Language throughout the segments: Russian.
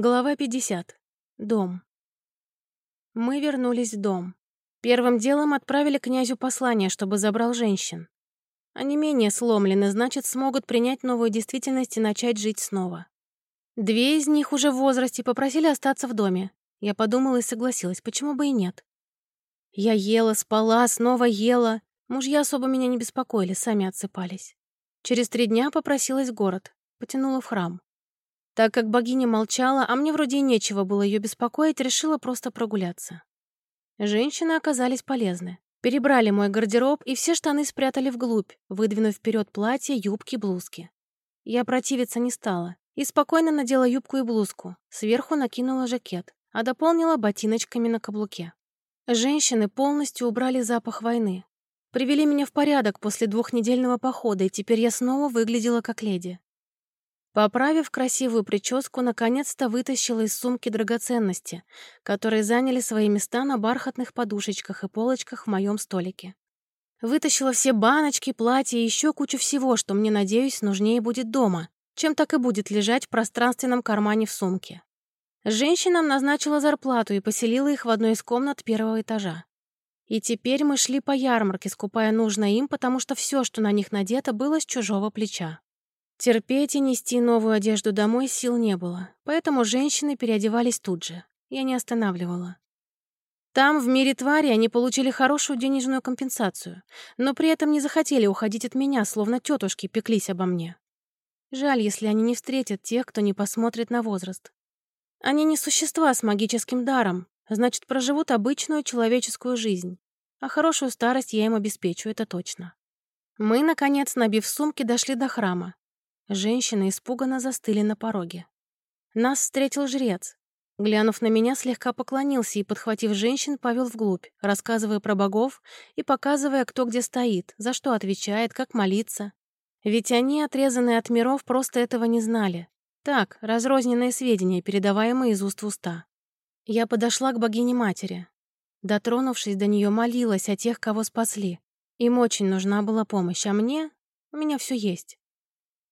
Глава 50. Дом. Мы вернулись в дом. Первым делом отправили князю послание, чтобы забрал женщин. Они менее сломлены, значит, смогут принять новую действительность и начать жить снова. Две из них уже в возрасте попросили остаться в доме. Я подумала и согласилась, почему бы и нет. Я ела, спала, снова ела. Мужья особо меня не беспокоили, сами отсыпались. Через три дня попросилась в город, потянула в храм. Так как богиня молчала, а мне вроде и нечего было ее беспокоить, решила просто прогуляться. Женщины оказались полезны. Перебрали мой гардероб и все штаны спрятали вглубь, выдвинув вперед платья, юбки, блузки. Я противиться не стала и спокойно надела юбку и блузку, сверху накинула жакет, а дополнила ботиночками на каблуке. Женщины полностью убрали запах войны. Привели меня в порядок после двухнедельного похода, и теперь я снова выглядела как леди. Поправив красивую прическу, наконец-то вытащила из сумки драгоценности, которые заняли свои места на бархатных подушечках и полочках в моем столике. Вытащила все баночки, платья и еще кучу всего, что мне, надеюсь, нужнее будет дома, чем так и будет лежать в пространственном кармане в сумке. Женщинам назначила зарплату и поселила их в одной из комнат первого этажа. И теперь мы шли по ярмарке, скупая нужное им, потому что все, что на них надето, было с чужого плеча. Терпеть и нести новую одежду домой сил не было, поэтому женщины переодевались тут же. Я не останавливала. Там, в мире твари, они получили хорошую денежную компенсацию, но при этом не захотели уходить от меня, словно тетушки пеклись обо мне. Жаль, если они не встретят тех, кто не посмотрит на возраст. Они не существа с магическим даром, значит, проживут обычную человеческую жизнь. А хорошую старость я им обеспечу, это точно. Мы, наконец, набив сумки, дошли до храма, Женщины испуганно застыли на пороге. Нас встретил жрец. Глянув на меня, слегка поклонился и, подхватив женщин, повел вглубь, рассказывая про богов и показывая, кто где стоит, за что отвечает, как молиться. Ведь они, отрезанные от миров, просто этого не знали. Так, разрозненные сведения, передаваемые из уст в уста. Я подошла к богине-матери. Дотронувшись до нее, молилась о тех, кого спасли. Им очень нужна была помощь, а мне... У меня все есть.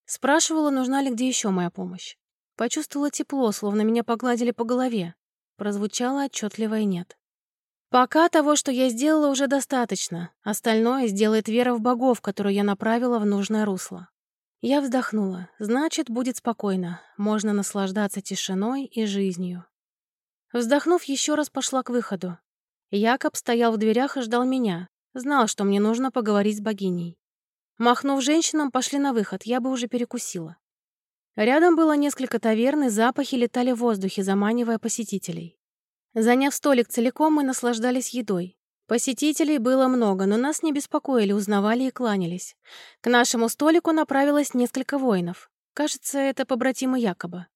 Спрашивала, нужна ли где еще моя помощь. Почувствовала тепло, словно меня погладили по голове. Прозвучало отчетливое «нет». Пока того, что я сделала, уже достаточно. Остальное сделает вера в богов, которую я направила в нужное русло. Я вздохнула. Значит, будет спокойно. Можно наслаждаться тишиной и жизнью. Вздохнув, еще раз пошла к выходу. Якоб стоял в дверях и ждал меня. Знал, что мне нужно поговорить с богиней. Махнув женщинам, пошли на выход, я бы уже перекусила. Рядом было несколько таверн, и запахи летали в воздухе, заманивая посетителей. Заняв столик целиком, мы наслаждались едой. Посетителей было много, но нас не беспокоили, узнавали и кланялись. К нашему столику направилось несколько воинов. Кажется, это побратимы Якоба.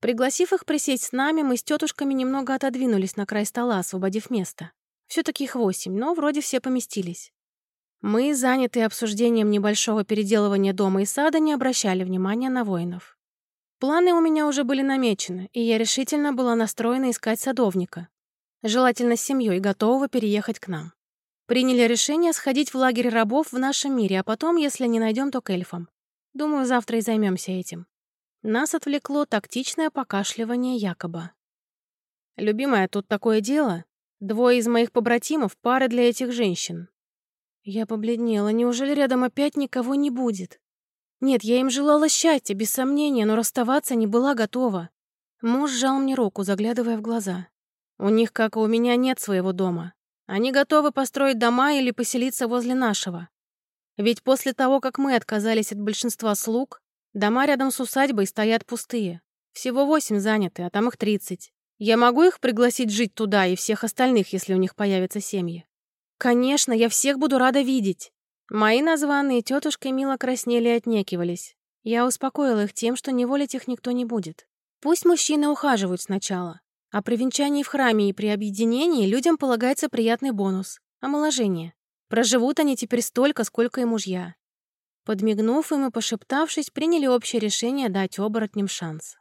Пригласив их присесть с нами, мы с тетушками немного отодвинулись на край стола, освободив место. Все-таки их восемь, но вроде все поместились. Мы, занятые обсуждением небольшого переделывания дома и сада, не обращали внимания на воинов. Планы у меня уже были намечены, и я решительно была настроена искать садовника, желательно с семьей, готового переехать к нам. Приняли решение сходить в лагерь рабов в нашем мире, а потом, если не найдем, то к эльфам. Думаю, завтра и займемся этим. Нас отвлекло тактичное покашливание якобы. «Любимая, тут такое дело. Двое из моих побратимов — пары для этих женщин. Я побледнела. Неужели рядом опять никого не будет? Нет, я им желала счастья, без сомнения, но расставаться не была готова. Муж сжал мне руку, заглядывая в глаза. У них, как и у меня, нет своего дома. Они готовы построить дома или поселиться возле нашего. Ведь после того, как мы отказались от большинства слуг, дома рядом с усадьбой стоят пустые. Всего восемь заняты, а там их тридцать. Я могу их пригласить жить туда и всех остальных, если у них появятся семьи? «Конечно, я всех буду рада видеть!» Мои названные тетушкой мило краснели и отнекивались. Я успокоила их тем, что неволить их никто не будет. Пусть мужчины ухаживают сначала, а при венчании в храме и при объединении людям полагается приятный бонус — омоложение. Проживут они теперь столько, сколько и мужья. Подмигнув им и пошептавшись, приняли общее решение дать оборотням шанс.